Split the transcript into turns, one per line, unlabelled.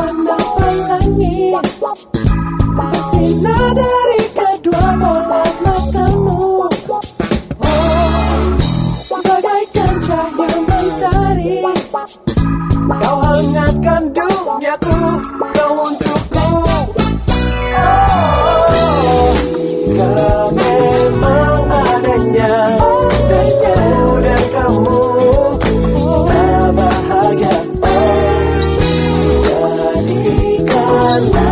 warna pelangi Bersinar Anda.